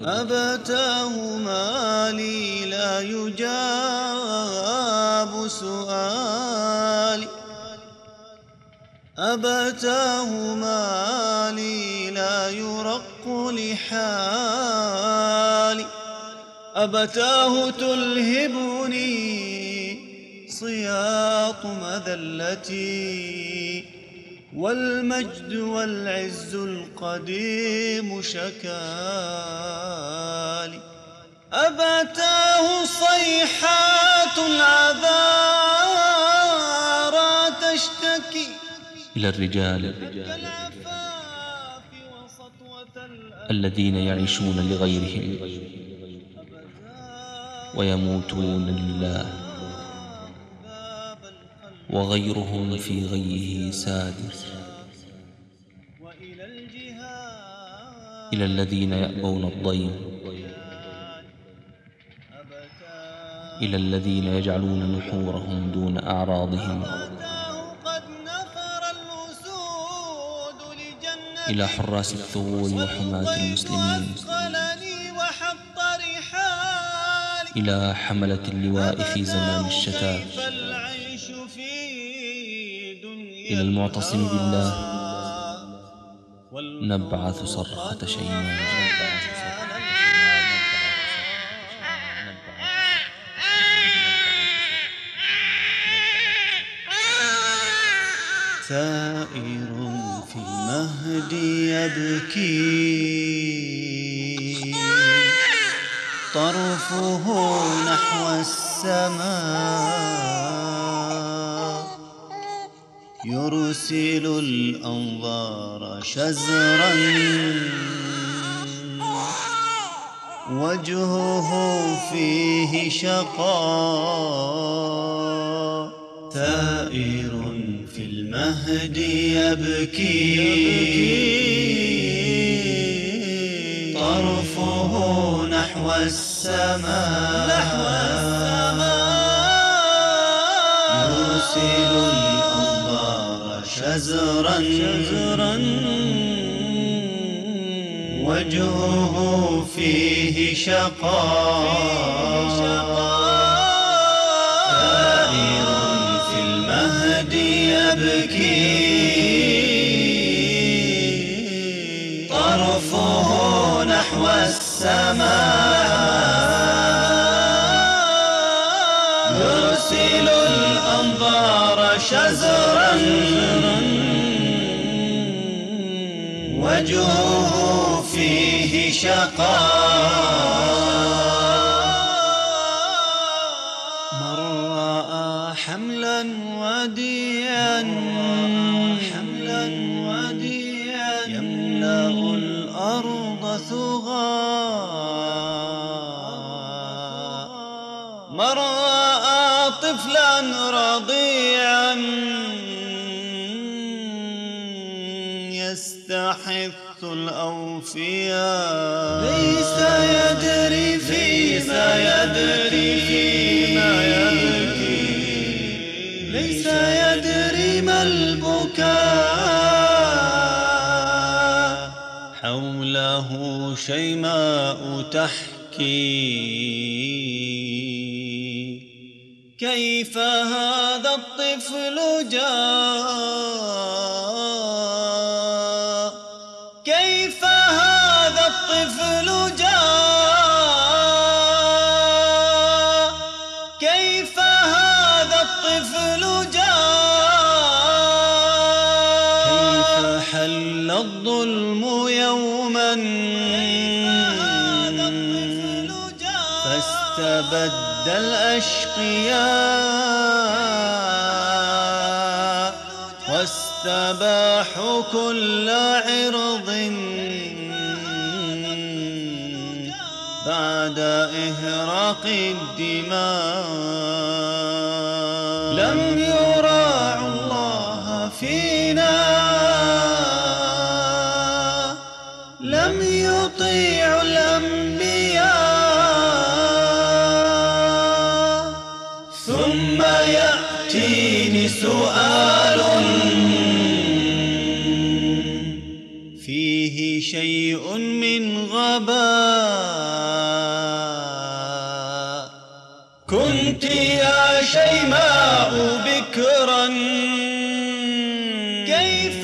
أبتاه مالي لا يجاب سؤالي. أبتاه مالي لا يرق لحالي. أبتاه تلهبني صياط مذلتي. والمجد والعز القديم شكالي أبتاه صيحات العذارى تشتكي. إلى الرجال الذين يعيشون لغيرهم ويموتون لله. وغيرهم في غيه سادر. إلى الذين يأبون الضيم. إلى الذين يجعلون نحورهم دون أعراضهم. إلى حراس الثغور وحماة المسلمين. إلى حملة اللواء في زمان الشتات. إلى المعتصم بالله. نبعث صرخة شيمان ثائر في المهد يبكي. طرفه نحو السماء. يرسل الأنظار شزرا. وجهه فيه شقاء. ثائر في المهد يبكي. طرفه نحو السماء. نحو السماء يرسل شزرا شزرا. وجهه فيه شقاء. ثائر في المهد يبكي. طرفه نحو السماء. يرسل الأنظار شزرا وجهه فيه شقاء. من رأى حملا وديا حملا وديا يملأ الأرض ثغى من رأى طفلا رضيعا يستحث الأوفياء ليس يدري فيما يدري فيما يبكي. ليس يدري ما البكاء. حوله شيماء تحكي. كيف هذا الطفل جاء؟ كيف هذا الطفل جاء؟ كيف حل الظلم يوما؟ فاستبد الأشقياء واستباحوا كل عرض. بعد إهراق الدماء لم يراعوا الله فينا لم يطيعوا الأنبياء ثم يأتيني سؤال فيه شيء يا شيماء بكرا. كيف